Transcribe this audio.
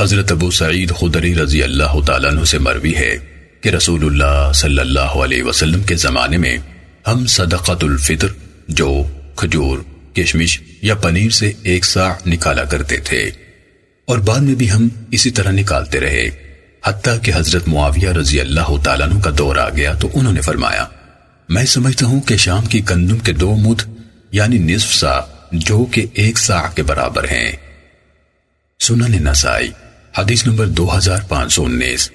حضرت ابو سعید خدری رضی اللہ تعالیٰ عنہ سے مروی ہے کہ رسول اللہ صلی اللہ علیہ وسلم کے زمانے میں ہم صدقت الفطر، جو کھجور، کشمش یا پنیر سے ایک سا نکالا کرتے تھے، اور بعد میں بھی ہم اسی طرح نکالتے رہے۔ حتیٰ کہ حضرت معاویہ رضی اللہ تعالیٰ عنہ کا دور آ گیا تو انہوں نے فرمایا، میں سمجھتا ہوں کہ شام کی گندم کے دو مدھ یعنی نصف سا، جو کہ ایک سا کے برابر ہیں۔ سنن نسائی۔ حدیث نمبر دو ہزار پانچ سو انیس۔